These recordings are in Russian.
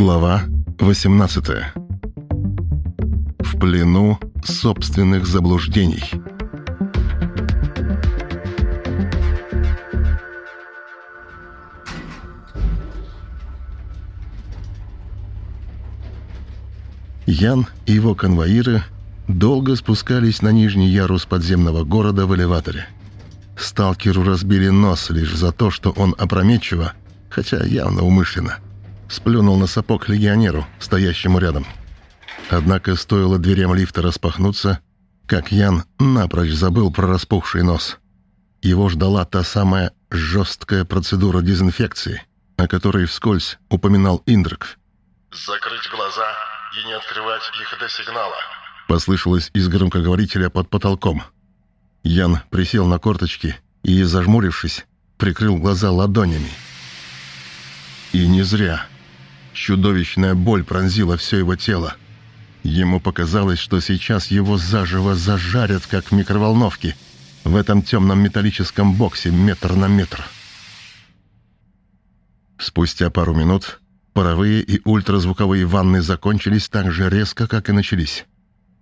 Глава 18. В плену собственных заблуждений. Ян и его конвоиры долго спускались на нижний ярус подземного города в элеваторе. Сталкеру разбили нос лишь за то, что он опрометчиво, хотя явно умышленно, сплюнул на сапог легионеру, стоящему рядом. Однако стоило дверям лифта распахнуться, как Ян напрочь забыл про распухший нос. Его ждала та самая жесткая процедура дезинфекции, о которой вскользь упоминал Индрак. «Закрыть глаза и не открывать их до сигнала», послышалось из громкоговорителя под потолком. Ян присел на корточки и, зажмурившись, прикрыл глаза ладонями. И не зря. Чудовищная боль пронзила все его тело. Ему показалось, что сейчас его заживо зажарят, как в микроволновке, в этом темном металлическом боксе метр на метр. Спустя пару минут паровые и ультразвуковые ванны закончились так же резко, как и начались.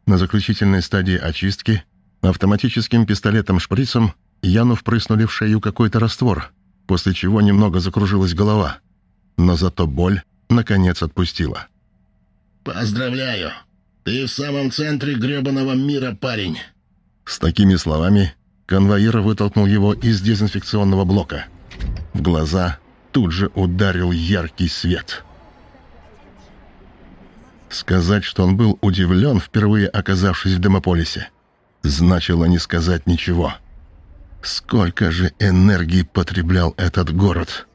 На заключительной стадии очистки автоматическим пистолетом-шприцем Яну впрыснули в шею какой-то раствор, после чего немного закружилась голова. Но зато боль наконец отпустила. «Поздравляю! Ты в самом центре гребаного мира, парень!» С такими словами конвоир вытолкнул его из дезинфекционного блока. В глаза тут же ударил яркий свет. Сказать, что он был удивлен, впервые оказавшись в Демополисе, значило не сказать ничего. Сколько же энергии потреблял этот город!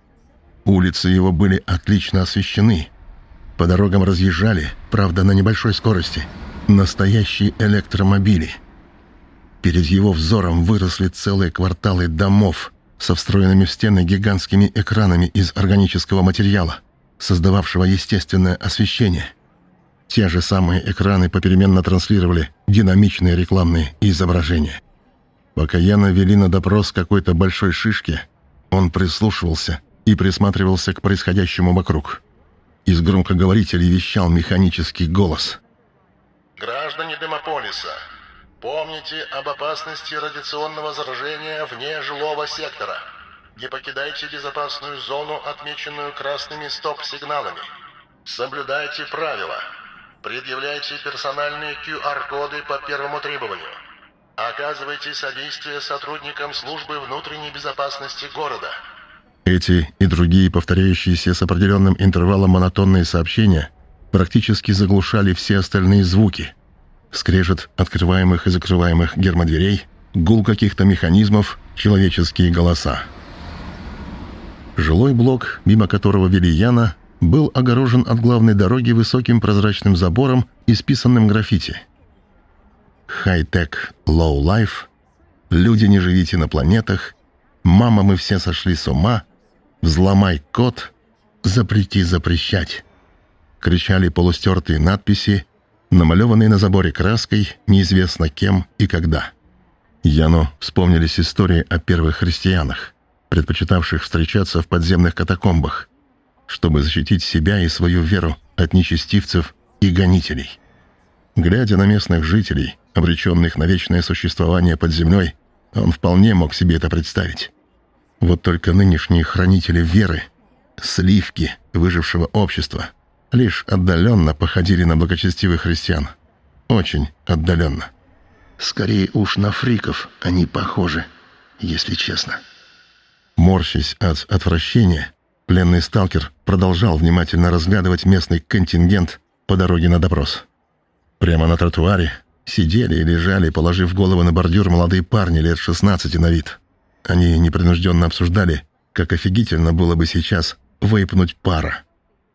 Улицы его были отлично освещены. По дорогам разъезжали, правда, на небольшой скорости, настоящие электромобили. Перед его взором выросли целые кварталы домов со встроенными в стены гигантскими экранами из органического материала, создававшего естественное освещение. Те же самые экраны попеременно транслировали динамичные рекламные изображения. Пока Яна вели на допрос какой-то большой шишки, он прислушивался – и присматривался к происходящему вокруг. Из громкоговорителей вещал механический голос. «Граждане Демополиса, помните об опасности радиационного заражения вне жилого сектора. Не покидайте безопасную зону, отмеченную красными стоп-сигналами. Соблюдайте правила. Предъявляйте персональные QR-коды по первому требованию. Оказывайте содействие сотрудникам службы внутренней безопасности города». Эти и другие повторяющиеся с определенным интервалом монотонные сообщения практически заглушали все остальные звуки. Скрежет открываемых и закрываемых гермодверей, гул каких-то механизмов, человеческие голоса. Жилой блок, мимо которого вели Яна, был огорожен от главной дороги высоким прозрачным забором, исписанным граффити. «High-tech, low-life», «Люди, не живите на планетах», «Мама, мы все сошли с ума», «Взломай код, запрети запрещать!» Кричали полустертые надписи, намалеванные на заборе краской, неизвестно кем и когда. Яну вспомнились истории о первых христианах, предпочитавших встречаться в подземных катакомбах, чтобы защитить себя и свою веру от нечестивцев и гонителей. Глядя на местных жителей, обреченных на вечное существование под землей, он вполне мог себе это представить. Вот только нынешние хранители веры, сливки выжившего общества, лишь отдаленно походили на благочестивых христиан. Очень отдаленно. Скорее уж на фриков они похожи, если честно. Морщась от отвращения, пленный сталкер продолжал внимательно разглядывать местный контингент по дороге на допрос. Прямо на тротуаре сидели и лежали, положив головы на бордюр молодые парни лет 16 на вид. Они непринужденно обсуждали, как офигительно было бы сейчас выпнуть пара.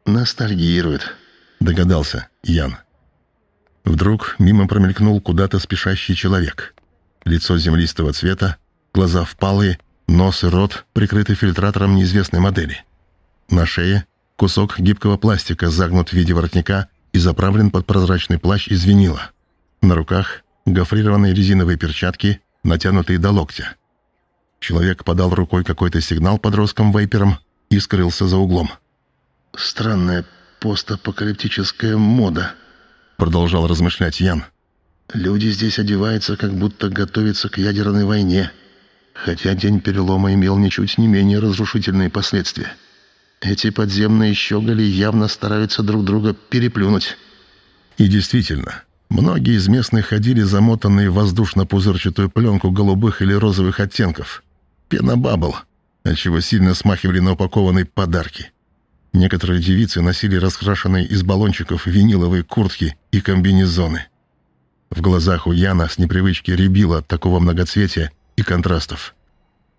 «Ностальгирует», — догадался Ян. Вдруг мимо промелькнул куда-то спешащий человек. Лицо землистого цвета, глаза впалые, нос и рот прикрыты фильтратором неизвестной модели. На шее кусок гибкого пластика загнут в виде воротника и заправлен под прозрачный плащ из винила. На руках гофрированные резиновые перчатки, натянутые до локтя. Человек подал рукой какой-то сигнал подросткам-вейперам и скрылся за углом. «Странное постапокалиптическая мода», — продолжал размышлять Ян. «Люди здесь одеваются, как будто готовятся к ядерной войне, хотя день перелома имел ничуть не менее разрушительные последствия. Эти подземные щеголи явно стараются друг друга переплюнуть». И действительно, многие из местных ходили замотанные в воздушно-пузырчатую пленку голубых или розовых оттенков. Пенобабл, отчего сильно смахивали на упакованные подарки. Некоторые девицы носили раскрашенные из баллончиков виниловые куртки и комбинезоны. В глазах у Яна с непривычки рябило от такого многоцветия и контрастов.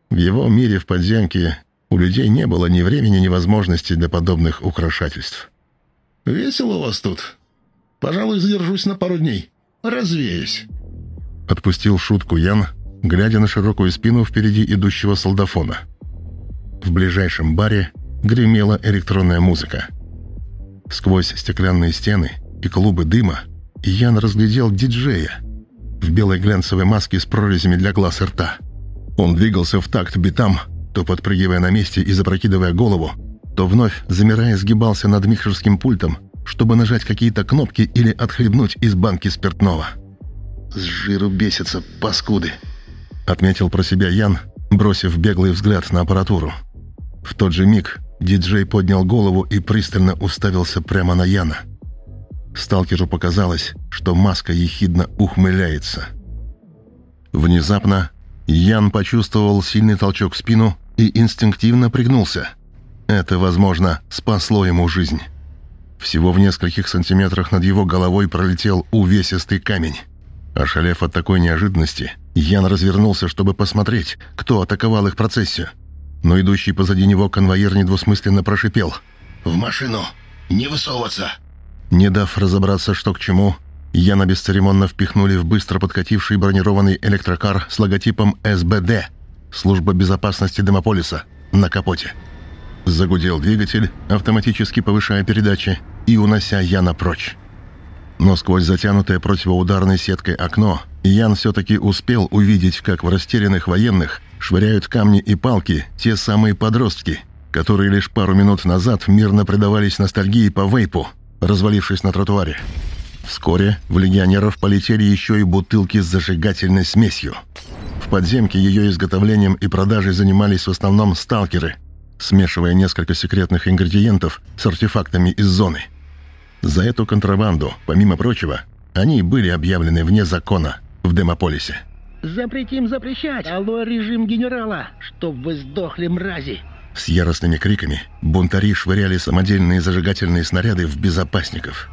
В его мире в подземке у людей не было ни времени, ни возможности для подобных украшательств. «Весело у вас тут. Пожалуй, задержусь на пару дней. Развеюсь». Отпустил шутку Ян, глядя на широкую спину впереди идущего солдафона. В ближайшем баре гремела электронная музыка. Сквозь стеклянные стены и клубы дыма Ян разглядел диджея в белой глянцевой маске с прорезями для глаз и рта. Он двигался в такт битам, то подпрыгивая на месте и запрокидывая голову, то вновь, замирая, сгибался над микшерским пультом, чтобы нажать какие-то кнопки или отхлебнуть из банки спиртного. «С жиру бесятся, паскуды», — отметил про себя Ян, бросив беглый взгляд на аппаратуру. В тот же миг диджей поднял голову и пристально уставился прямо на Яна. Сталкеру показалось, что маска ехидно ухмыляется. Внезапно Ян почувствовал сильный толчок в спину и инстинктивно пригнулся. Это, возможно, спасло ему жизнь. Всего в нескольких сантиметрах над его головой пролетел увесистый камень. Ошалев от такой неожиданности, Ян развернулся, чтобы посмотреть, кто атаковал их процессию но идущий позади него конвоир недвусмысленно прошипел. «В машину! Не высовываться!» Не дав разобраться, что к чему, Яна бесцеремонно впихнули в быстро подкативший бронированный электрокар с логотипом СБД «Служба безопасности Демополиса» на капоте. Загудел двигатель, автоматически повышая передачи и унося Яна прочь. Но сквозь затянутое противоударной сеткой окно Ян все-таки успел увидеть, как в растерянных военных швыряют камни и палки те самые подростки, которые лишь пару минут назад мирно предавались ностальгии по вейпу, развалившись на тротуаре. Вскоре в легионеров полетели еще и бутылки с зажигательной смесью. В подземке ее изготовлением и продажей занимались в основном сталкеры, смешивая несколько секретных ингредиентов с артефактами из зоны. За эту контрабанду, помимо прочего, они были объявлены вне закона – в Демополисе. «Запретим запрещать! Алло, режим генерала! Чтоб вы сдохли, мрази!» С яростными криками бунтари швыряли самодельные зажигательные снаряды в безопасников.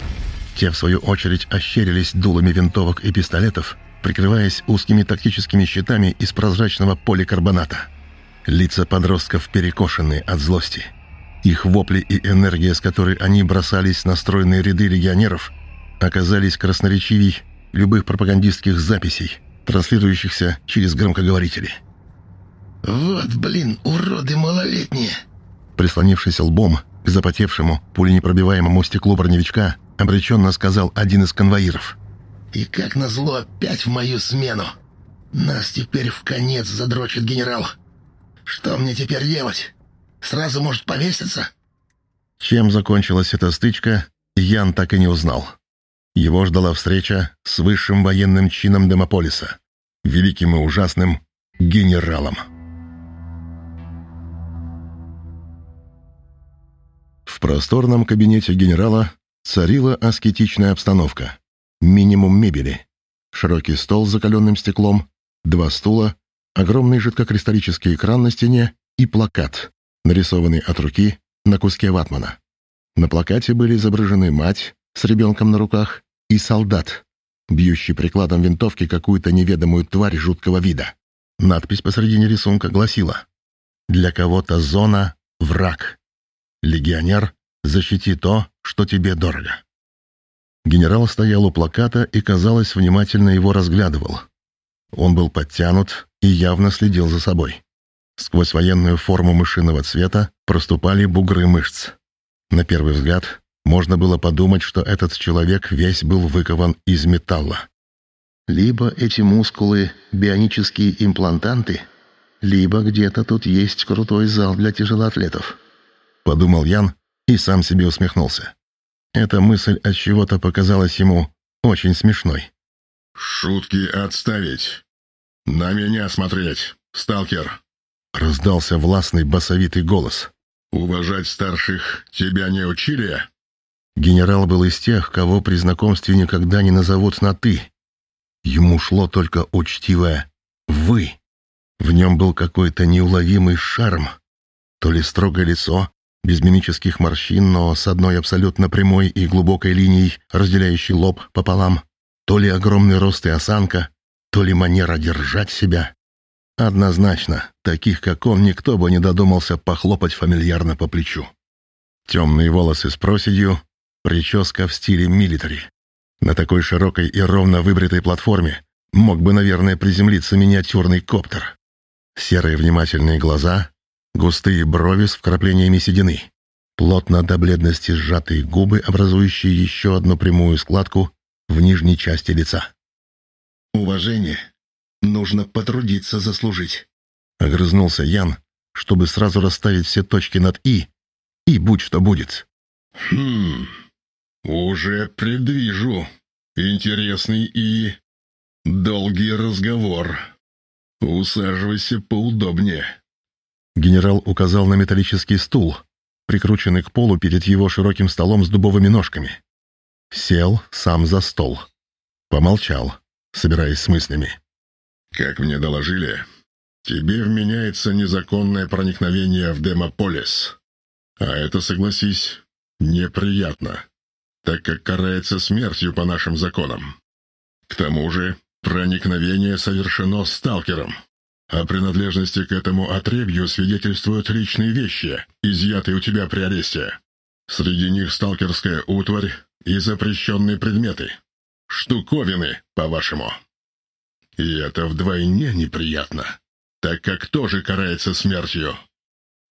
Те, в свою очередь, ощерились дулами винтовок и пистолетов, прикрываясь узкими тактическими щитами из прозрачного поликарбоната. Лица подростков перекошены от злости. Их вопли и энергия, с которой они бросались на стройные ряды легионеров, оказались красноречивей любых пропагандистских записей, транслирующихся через громкоговорители. «Вот, блин, уроды малолетние!» Прислонившись лбом к запотевшему, пуленепробиваемому стеклу броневичка, обреченно сказал один из конвоиров. «И как назло опять в мою смену! Нас теперь в конец задрочит генерал! Что мне теперь делать? Сразу может повеситься?» Чем закончилась эта стычка, Ян так и не узнал. Его ждала встреча с высшим военным чином Демополиса, великим и ужасным генералом. В просторном кабинете генерала царила аскетичная обстановка. Минимум мебели. Широкий стол с закаленным стеклом, два стула, огромный жидкокристаллический экран на стене и плакат, нарисованный от руки на куске ватмана. На плакате были изображены мать с ребенком на руках и солдат, бьющий прикладом винтовки какую-то неведомую тварь жуткого вида. Надпись посредине рисунка гласила «Для кого-то зона — враг. Легионер, защити то, что тебе дорого». Генерал стоял у плаката и, казалось, внимательно его разглядывал. Он был подтянут и явно следил за собой. Сквозь военную форму мышиного цвета проступали бугры мышц. На первый взгляд можно было подумать, что этот человек весь был выкован из металла. Либо эти мускулы — бионические имплантанты, либо где-то тут есть крутой зал для тяжелоатлетов. Подумал Ян и сам себе усмехнулся. Эта мысль от чего-то показалась ему очень смешной. «Шутки отставить! На меня смотреть, сталкер!» Раздался властный басовитый голос. «Уважать старших тебя не учили?» Генерал был из тех, кого при знакомстве никогда не назовут на «ты». Ему шло только учтивое «вы». В нем был какой-то неуловимый шарм. То ли строгое лицо, без мимических морщин, но с одной абсолютно прямой и глубокой линией, разделяющей лоб пополам, то ли огромный рост и осанка, то ли манера держать себя. Однозначно, таких как он никто бы не додумался похлопать фамильярно по плечу. Темные волосы с проседью, Прическа в стиле милитари. На такой широкой и ровно выбритой платформе мог бы, наверное, приземлиться миниатюрный коптер. Серые внимательные глаза, густые брови с вкраплениями седины, плотно до бледности сжатые губы, образующие еще одну прямую складку в нижней части лица. «Уважение нужно потрудиться заслужить», — огрызнулся Ян, чтобы сразу расставить все точки над «и», и будь что будет. «Хм...» «Уже предвижу. Интересный и... долгий разговор. Усаживайся поудобнее». Генерал указал на металлический стул, прикрученный к полу перед его широким столом с дубовыми ножками. Сел сам за стол. Помолчал, собираясь с мыслями. «Как мне доложили, тебе вменяется незаконное проникновение в Демополис. А это, согласись, неприятно так как карается смертью по нашим законам. К тому же проникновение совершено сталкером. О принадлежности к этому отребью свидетельствуют личные вещи, изъятые у тебя при аресте. Среди них сталкерская утварь и запрещенные предметы. Штуковины, по-вашему. И это вдвойне неприятно, так как тоже карается смертью.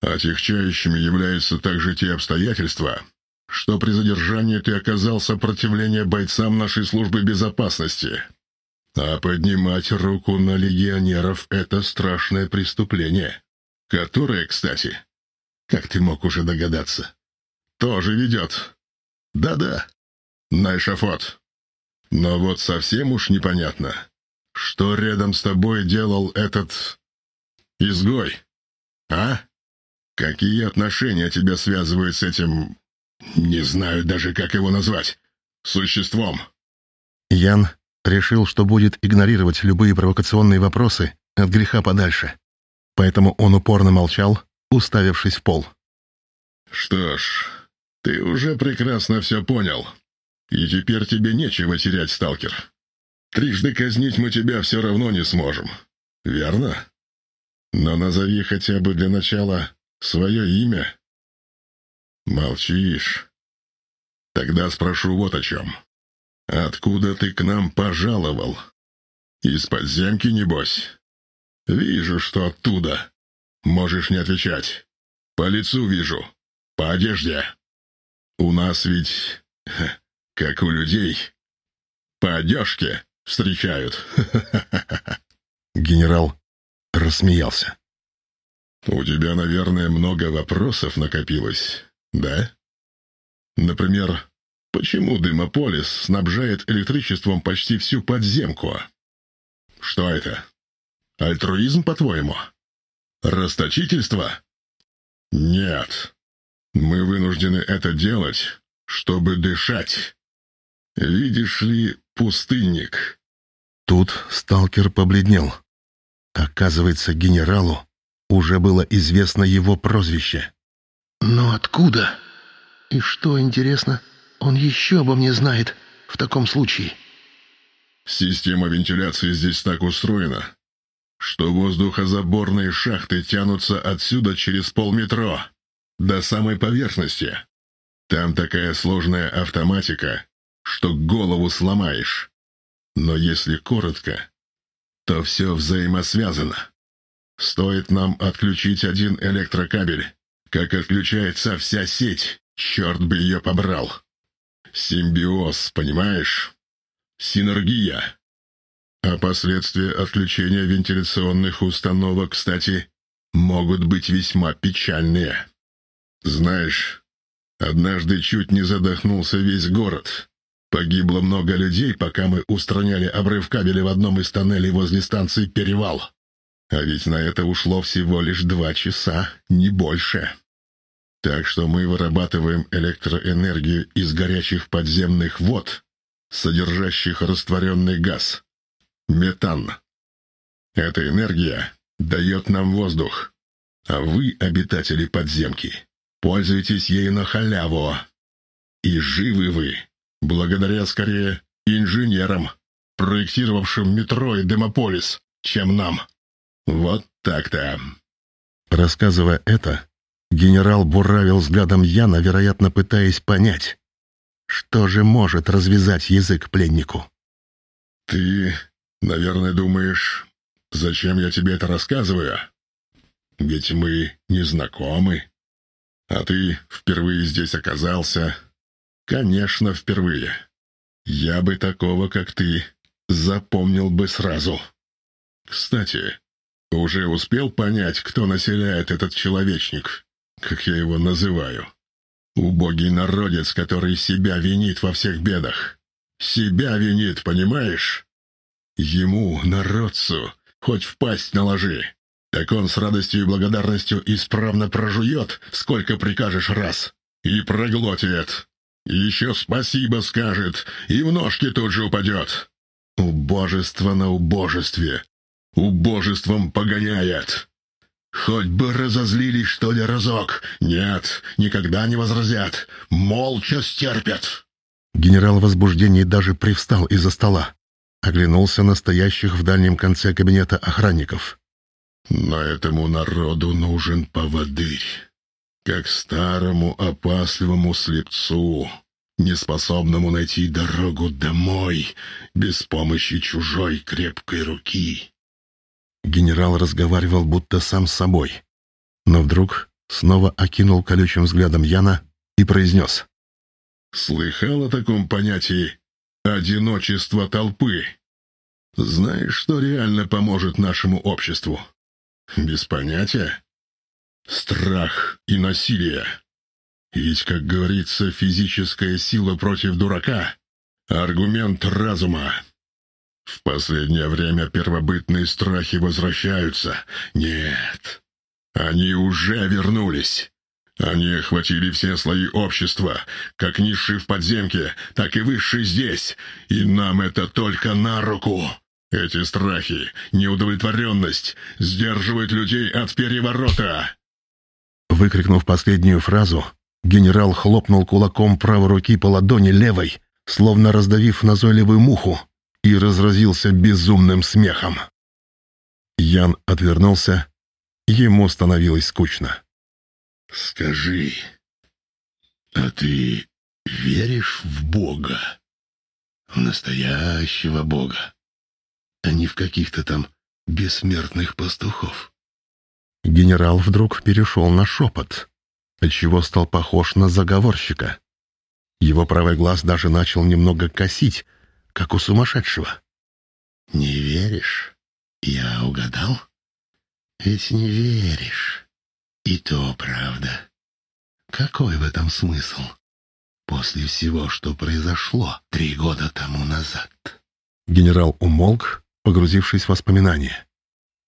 Отягчающими являются также те обстоятельства, что при задержании ты оказал сопротивление бойцам нашей службы безопасности. А поднимать руку на легионеров — это страшное преступление, которое, кстати, как ты мог уже догадаться, тоже ведет. Да-да, на эшафот. Но вот совсем уж непонятно, что рядом с тобой делал этот... изгой, а? Какие отношения тебя связывают с этим не знаю даже, как его назвать. Существом. Ян решил, что будет игнорировать любые провокационные вопросы от греха подальше. Поэтому он упорно молчал, уставившись в пол. «Что ж, ты уже прекрасно все понял. И теперь тебе нечего терять, сталкер. Трижды казнить мы тебя все равно не сможем. Верно? Но назови хотя бы для начала свое имя «Молчишь? Тогда спрошу вот о чем. Откуда ты к нам пожаловал? Из подземки, небось? Вижу, что оттуда. Можешь не отвечать. По лицу вижу. По одежде. У нас ведь, как у людей, по одежке встречают. Генерал рассмеялся. «У тебя, наверное, много вопросов накопилось. Да? Например, почему Дымополис снабжает электричеством почти всю подземку? Что это? Альтруизм, по-твоему? Расточительство? Нет. Мы вынуждены это делать, чтобы дышать. Видишь ли, пустынник. Тут сталкер побледнел. Оказывается, генералу уже было известно его прозвище. Но откуда? И что, интересно, он еще обо мне знает в таком случае? Система вентиляции здесь так устроена, что воздухозаборные шахты тянутся отсюда через полметро до самой поверхности. Там такая сложная автоматика, что голову сломаешь. Но если коротко, то все взаимосвязано. Стоит нам отключить один электрокабель, как отключается вся сеть, черт бы ее побрал. Симбиоз, понимаешь? Синергия. А последствия отключения вентиляционных установок, кстати, могут быть весьма печальные. Знаешь, Однажды чуть не задохнулся весь город. Погибло много людей, пока мы устраняли обрыв кабеля в одном из тоннелей возле станции «Перевал». А ведь на это ушло всего лишь два часа, не больше. Так что мы вырабатываем электроэнергию из горячих подземных вод, содержащих растворенный газ — метан. Эта энергия дает нам воздух, а вы, обитатели подземки, пользуетесь ею на халяву. И живы вы, благодаря скорее инженерам, проектировавшим метро и Демополис, чем нам. Вот так-то. Рассказывая это, генерал буравил взглядом Яна, вероятно, пытаясь понять, что же может развязать язык пленнику. «Ты, наверное, думаешь, зачем я тебе это рассказываю? Ведь мы не знакомы. А ты впервые здесь оказался. Конечно, впервые. Я бы такого, как ты, запомнил бы сразу. Кстати, уже успел понять, кто населяет этот человечник, как я его называю?» Убогий народец, который себя винит во всех бедах. Себя винит, понимаешь? Ему, народцу, хоть впасть наложи. Так он с радостью и благодарностью исправно прожует, сколько прикажешь раз, и проглотит. Еще спасибо скажет, и в ножки тут же упадет. Убожество на убожестве. Убожеством погоняет. Хоть бы разозлились, что ли, разок. Нет, никогда не возразят. Молча стерпят. Генерал в возбуждении даже привстал из-за стола. Оглянулся на стоящих в дальнем конце кабинета охранников. Но этому народу нужен поводырь. Как старому опасливому слепцу, неспособному найти дорогу домой без помощи чужой крепкой руки. Генерал разговаривал будто сам с собой. Но вдруг снова окинул колючим взглядом Яна и произнес. «Слыхал о таком понятии «одиночество толпы»? Знаешь, что реально поможет нашему обществу? Без понятия? Страх и насилие. Ведь, как говорится, физическая сила против дурака — аргумент разума. В последнее время первобытные страхи возвращаются. Нет, они уже вернулись. Они охватили все слои общества, как низшие в подземке, так и высшие здесь, и нам это только на руку. Эти страхи, неудовлетворенность сдерживают людей от переворота. Выкрикнув последнюю фразу, генерал хлопнул кулаком правой руки по ладони левой, словно раздавив назойливую муху, и разразился безумным смехом. Ян отвернулся, ему становилось скучно. «Скажи, а ты веришь в Бога? В настоящего Бога, а не в каких-то там бессмертных пастухов?» Генерал вдруг перешел на шепот, отчего стал похож на заговорщика. Его правый глаз даже начал немного косить, как у сумасшедшего. «Не веришь? Я угадал? Ведь не веришь. И то правда. Какой в этом смысл? После всего, что произошло три года тому назад». Генерал умолк, погрузившись в воспоминания.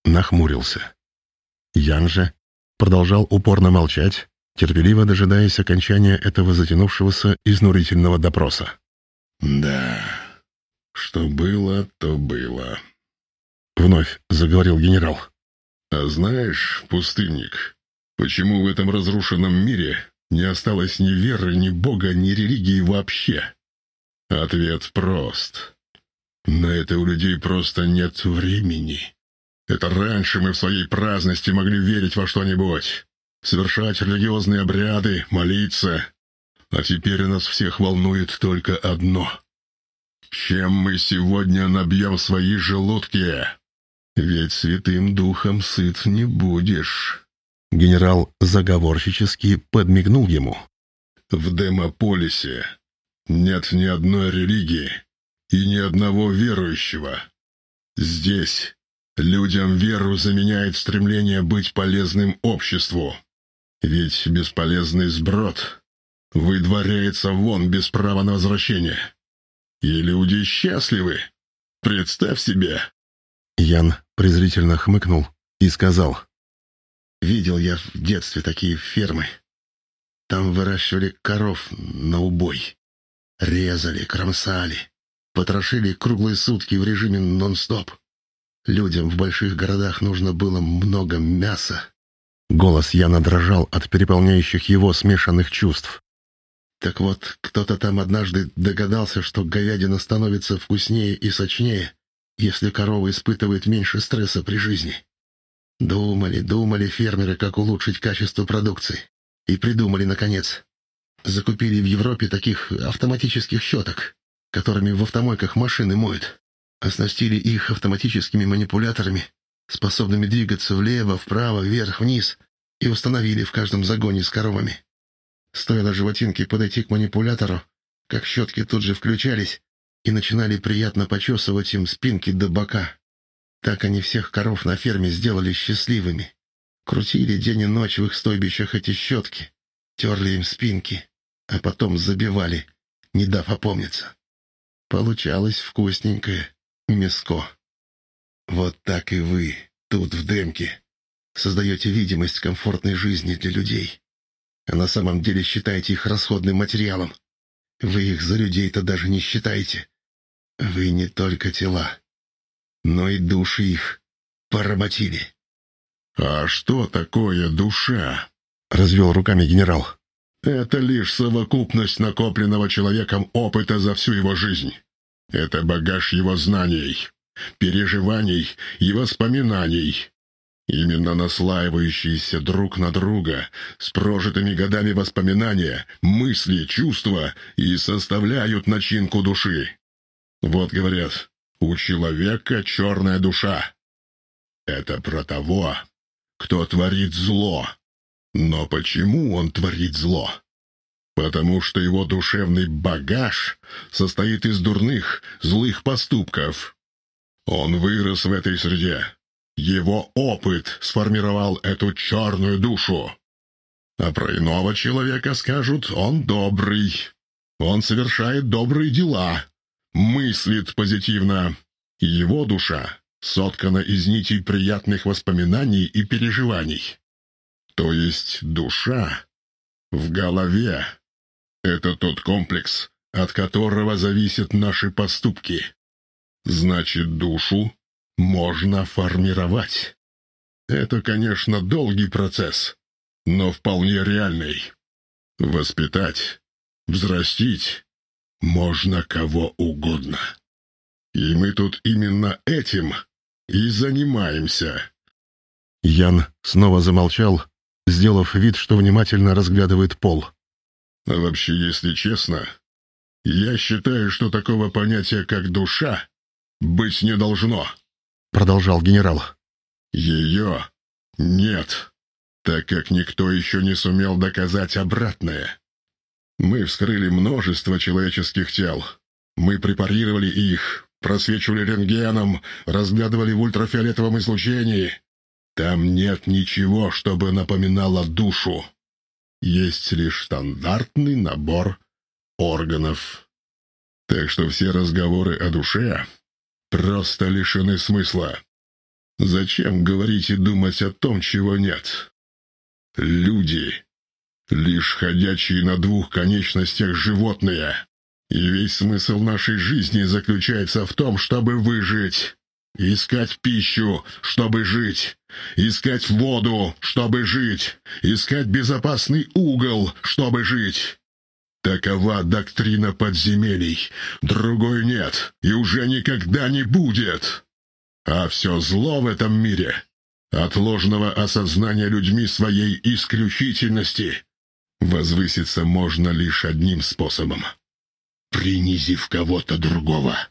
Нахмурился. Ян же продолжал упорно молчать, терпеливо дожидаясь окончания этого затянувшегося изнурительного допроса. «Да, что было, то было. Вновь заговорил генерал. А знаешь, пустынник, почему в этом разрушенном мире не осталось ни веры, ни бога, ни религии вообще? Ответ прост. На это у людей просто нет времени. Это раньше мы в своей праздности могли верить во что-нибудь, совершать религиозные обряды, молиться. А теперь нас всех волнует только одно — чем мы сегодня набьем свои желудки? Ведь святым духом сыт не будешь. Генерал заговорщически подмигнул ему. В Демополисе нет ни одной религии и ни одного верующего. Здесь людям веру заменяет стремление быть полезным обществу. Ведь бесполезный сброд выдворяется вон без права на возвращение. И люди счастливы. Представь себе. Ян презрительно хмыкнул и сказал. «Видел я в детстве такие фермы. Там выращивали коров на убой. Резали, кромсали, потрошили круглые сутки в режиме нон-стоп. Людям в больших городах нужно было много мяса. Голос Яна дрожал от переполняющих его смешанных чувств. Так вот, кто-то там однажды догадался, что говядина становится вкуснее и сочнее, если корова испытывает меньше стресса при жизни. Думали, думали фермеры, как улучшить качество продукции. И придумали, наконец. Закупили в Европе таких автоматических щеток, которыми в автомойках машины моют. Оснастили их автоматическими манипуляторами, способными двигаться влево, вправо, вверх, вниз, и установили в каждом загоне с коровами. Стоило животинке подойти к манипулятору, как щетки тут же включались и начинали приятно почесывать им спинки до бока. Так они всех коров на ферме сделали счастливыми. Крутили день и ночь в их стойбищах эти щетки, терли им спинки, а потом забивали, не дав опомниться. Получалось вкусненькое мяско. Вот так и вы, тут, в Демке, создаете видимость комфортной жизни для людей а на самом деле считаете их расходным материалом. Вы их за людей-то даже не считаете. Вы не только тела, но и души их поработили. «А что такое душа?» — развел руками генерал. «Это лишь совокупность накопленного человеком опыта за всю его жизнь. Это багаж его знаний, переживаний и воспоминаний, Именно наслаивающиеся друг на друга, с прожитыми годами воспоминания, мысли, чувства и составляют начинку души. Вот говорят, у человека черная душа. Это про того, кто творит зло. Но почему он творит зло? Потому что его душевный багаж состоит из дурных, злых поступков. Он вырос в этой среде, его опыт сформировал эту черную душу. А про иного человека скажут, он добрый. Он совершает добрые дела, мыслит позитивно. его душа соткана из нитей приятных воспоминаний и переживаний. То есть душа в голове. Это тот комплекс, от которого зависят наши поступки. Значит, душу можно формировать. Это, конечно, долгий процесс, но вполне реальный. Воспитать, взрастить можно кого угодно. И мы тут именно этим и занимаемся. Ян снова замолчал, сделав вид, что внимательно разглядывает пол. А вообще, если честно, я считаю, что такого понятия, как душа, быть не должно продолжал генерал. «Ее нет, так как никто еще не сумел доказать обратное. Мы вскрыли множество человеческих тел. Мы препарировали их, просвечивали рентгеном, разглядывали в ультрафиолетовом излучении. Там нет ничего, чтобы напоминало душу. Есть лишь стандартный набор органов. Так что все разговоры о душе просто лишены смысла. Зачем говорить и думать о том, чего нет? Люди — лишь ходячие на двух конечностях животные. И весь смысл нашей жизни заключается в том, чтобы выжить. Искать пищу, чтобы жить. Искать воду, чтобы жить. Искать безопасный угол, чтобы жить. Такова доктрина подземелий. Другой нет и уже никогда не будет. А все зло в этом мире от ложного осознания людьми своей исключительности возвыситься можно лишь одним способом — принизив кого-то другого.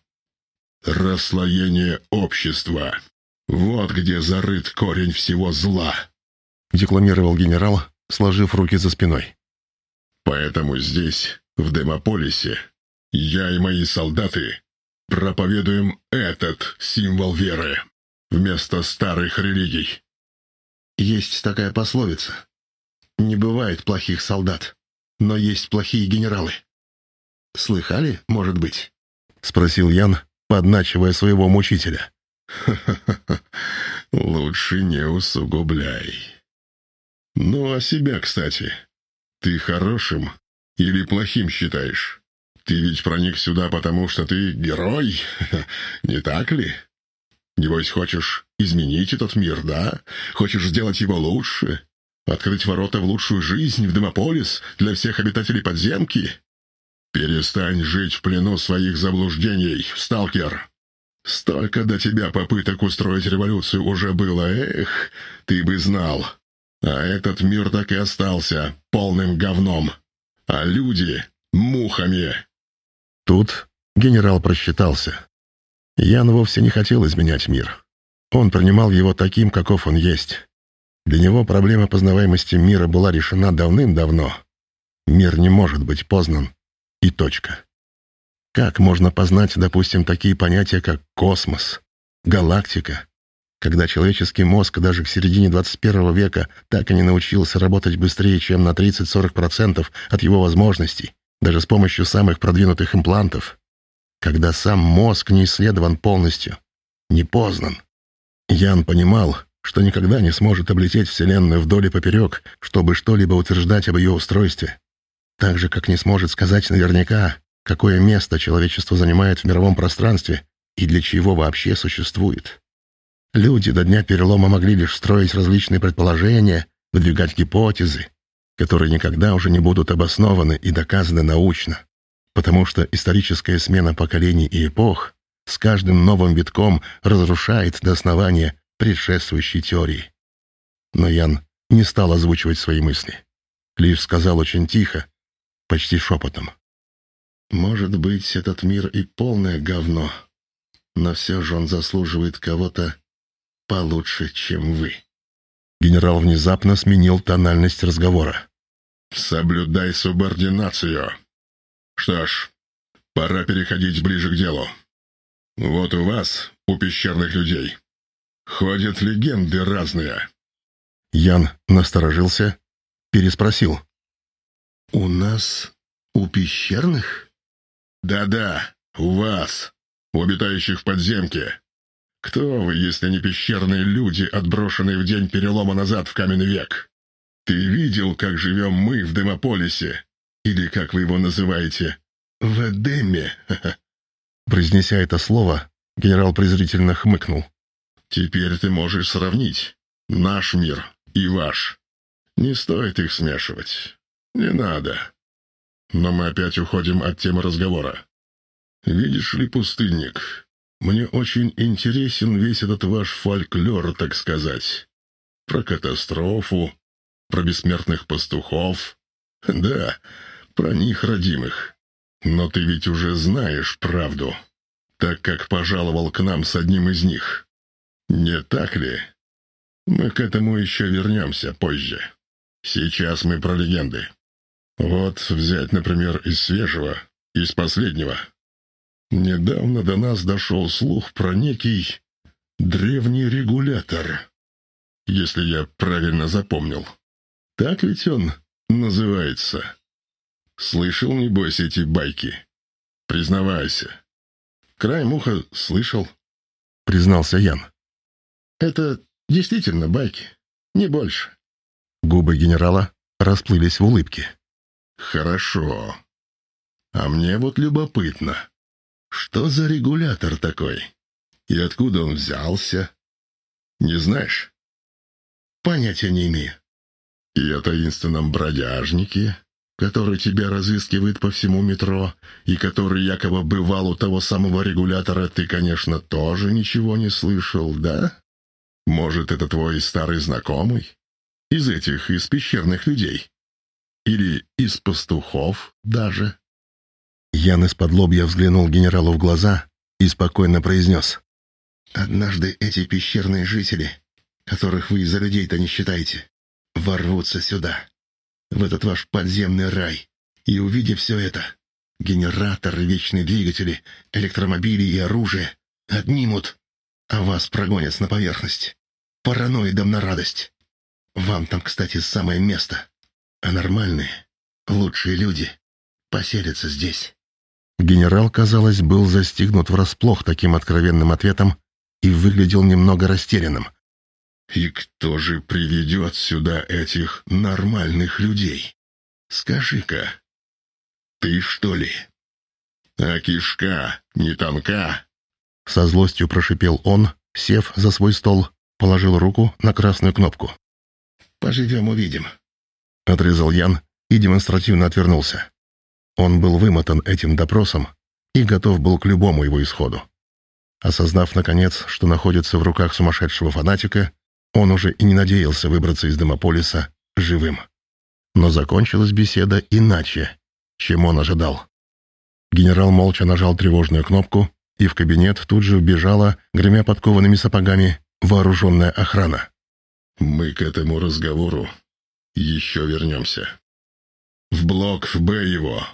Расслоение общества. Вот где зарыт корень всего зла. Декламировал генерал, сложив руки за спиной. Поэтому здесь, в Демополисе, я и мои солдаты проповедуем этот символ веры вместо старых религий. Есть такая пословица. Не бывает плохих солдат. но есть плохие генералы. Слыхали, может быть?» — спросил Ян, подначивая своего мучителя. «Ха-ха-ха, лучше не усугубляй. Ну, а себя, кстати, ты хорошим или плохим считаешь? Ты ведь проник сюда, потому что ты герой, не так ли? Небось, хочешь изменить этот мир, да? Хочешь сделать его лучше? Открыть ворота в лучшую жизнь, в Демополис, для всех обитателей подземки? Перестань жить в плену своих заблуждений, сталкер. Столько до тебя попыток устроить революцию уже было, эх, ты бы знал. А этот мир так и остался полным говном. А люди — мухами. Тут генерал просчитался. Ян вовсе не хотел изменять мир. Он принимал его таким, каков он есть. Для него проблема познаваемости мира была решена давным-давно. Мир не может быть познан. И точка. Как можно познать, допустим, такие понятия, как космос, галактика, когда человеческий мозг даже к середине 21 века так и не научился работать быстрее, чем на 30-40% от его возможностей, даже с помощью самых продвинутых имплантов, когда сам мозг не исследован полностью, не познан. Ян понимал, что никогда не сможет облететь Вселенную вдоль и поперек, чтобы что-либо утверждать об ее устройстве. Так же, как не сможет сказать наверняка, какое место человечество занимает в мировом пространстве и для чего вообще существует. Люди до дня перелома могли лишь строить различные предположения, выдвигать гипотезы, которые никогда уже не будут обоснованы и доказаны научно, потому что историческая смена поколений и эпох с каждым новым витком разрушает до основания предшествующей теории. Но Ян не стал озвучивать свои мысли. Лишь сказал очень тихо, почти шепотом. «Может быть, этот мир и полное говно, но все же он заслуживает кого-то получше, чем вы». Генерал внезапно сменил тональность разговора. «Соблюдай субординацию. Что ж, пора переходить ближе к делу. Вот у вас, у пещерных людей, Ходят легенды разные. Ян насторожился, переспросил. «У нас? У пещерных?» «Да-да, у вас, у обитающих в подземке. Кто вы, если не пещерные люди, отброшенные в день перелома назад в каменный век? Ты видел, как живем мы в Демополисе? Или, как вы его называете, в Эдеме?» Произнеся это слово, генерал презрительно хмыкнул. Теперь ты можешь сравнить наш мир и ваш. Не стоит их смешивать. Не надо. Но мы опять уходим от темы разговора. Видишь ли, пустынник, мне очень интересен весь этот ваш фольклор, так сказать. Про катастрофу, про бессмертных пастухов. Да, про них родимых. Но ты ведь уже знаешь правду, так как пожаловал к нам с одним из них. Не так ли? Мы к этому еще вернемся позже. Сейчас мы про легенды. Вот взять, например, из свежего, из последнего. Недавно до нас дошел слух про некий древний регулятор, если я правильно запомнил. Так ведь он называется. Слышал, небось, эти байки? Признавайся. Краем уха слышал, признался Ян. Это действительно байки, не больше. Губы генерала расплылись в улыбке. Хорошо. А мне вот любопытно, что за регулятор такой? И откуда он взялся? Не знаешь? Понятия не имею. И о таинственном бродяжнике, который тебя разыскивает по всему метро, и который якобы бывал у того самого регулятора, ты, конечно, тоже ничего не слышал, да? Может, это твой старый знакомый? Из этих, из пещерных людей? Или из пастухов даже?» Ян из-под лобья взглянул генералу в глаза и спокойно произнес. «Однажды эти пещерные жители, которых вы за людей-то не считаете, ворвутся сюда, в этот ваш подземный рай, и, увидев все это, генераторы, вечные двигатели, электромобили и оружие, отнимут а вас прогонят на поверхность. Параноидам на радость. Вам там, кстати, самое место. А нормальные лучшие люди поселятся здесь. Генерал, казалось, был застигнут врасплох таким откровенным ответом и выглядел немного растерянным. «И кто же приведет сюда этих нормальных людей? Скажи-ка, ты что ли? А кишка не тонка?» Со злостью прошипел он, сев за свой стол, положил руку на красную кнопку. «Поживем, увидим», — отрезал Ян и демонстративно отвернулся. Он был вымотан этим допросом и готов был к любому его исходу. Осознав, наконец, что находится в руках сумасшедшего фанатика, он уже и не надеялся выбраться из Демополиса живым. Но закончилась беседа иначе, чем он ожидал. Генерал молча нажал тревожную кнопку, и в кабинет тут же вбежала, гремя подкованными сапогами, вооруженная охрана. «Мы к этому разговору еще вернемся. В блок Б его,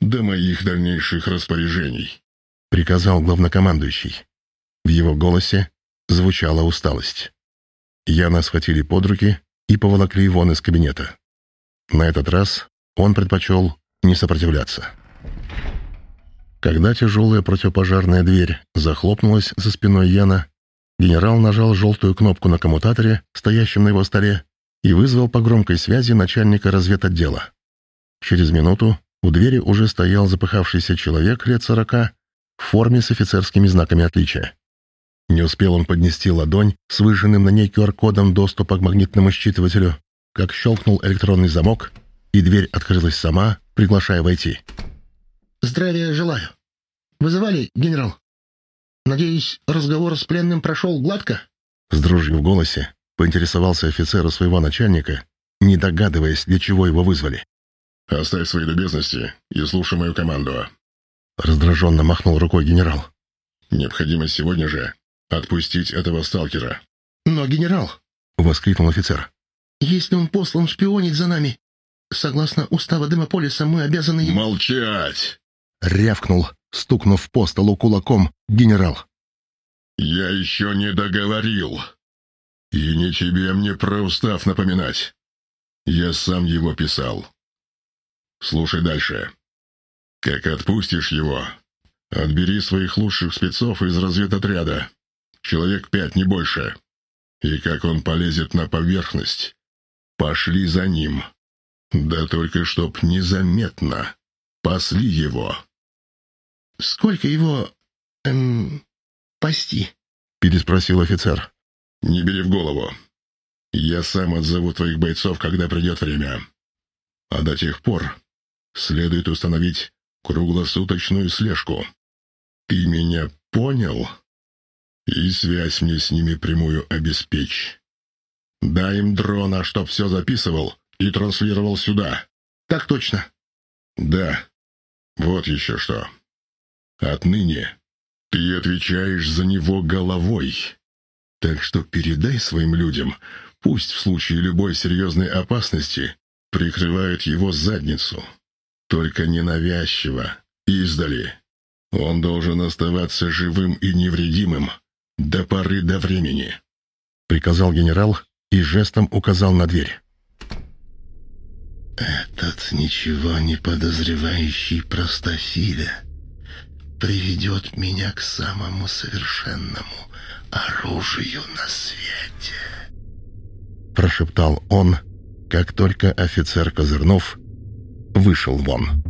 до моих дальнейших распоряжений», — приказал главнокомандующий. В его голосе звучала усталость. Яна схватили под руки и поволокли вон из кабинета. На этот раз он предпочел не сопротивляться. Когда тяжелая противопожарная дверь захлопнулась за спиной Яна, генерал нажал желтую кнопку на коммутаторе, стоящем на его столе, и вызвал по громкой связи начальника разведотдела. Через минуту у двери уже стоял запыхавшийся человек лет сорока в форме с офицерскими знаками отличия. Не успел он поднести ладонь с выжженным на ней QR-кодом доступа к магнитному считывателю, как щелкнул электронный замок, и дверь открылась сама, приглашая войти. «Здравия желаю. Вызывали, генерал? Надеюсь, разговор с пленным прошел гладко?» С дрожью в голосе поинтересовался офицер у своего начальника, не догадываясь, для чего его вызвали. «Оставь свои любезности и слушай мою команду». Раздраженно махнул рукой генерал. «Необходимо сегодня же отпустить этого сталкера». «Но, генерал!» — воскликнул офицер. «Если он послан шпионить за нами, согласно устава Демополиса, мы обязаны...» «Молчать!» — рявкнул, стукнув по столу кулаком, генерал. «Я еще не договорил. И не тебе мне про устав напоминать. Я сам его писал. Слушай дальше. Как отпустишь его, отбери своих лучших спецов из разведотряда. Человек пять, не больше. И как он полезет на поверхность, пошли за ним. Да только чтоб незаметно. Пасли его. «Сколько его... эм... пасти?» — переспросил офицер. «Не бери в голову. Я сам отзову твоих бойцов, когда придет время. А до тех пор следует установить круглосуточную слежку. Ты меня понял?» И связь мне с ними прямую обеспечь. Дай им дрона, чтоб все записывал и транслировал сюда. Так точно. Да. Вот еще что. Отныне ты отвечаешь за него головой. Так что передай своим людям, пусть в случае любой серьезной опасности прикрывают его задницу. Только ненавязчиво, издали. Он должен оставаться живым и невредимым, «До поры до времени», — приказал генерал и жестом указал на дверь. «Этот ничего не подозревающий простофиля приведет меня к самому совершенному оружию на свете», — прошептал он, как только офицер Козырнов вышел вон.